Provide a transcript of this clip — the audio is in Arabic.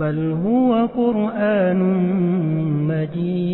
بل هو قرآن مجيد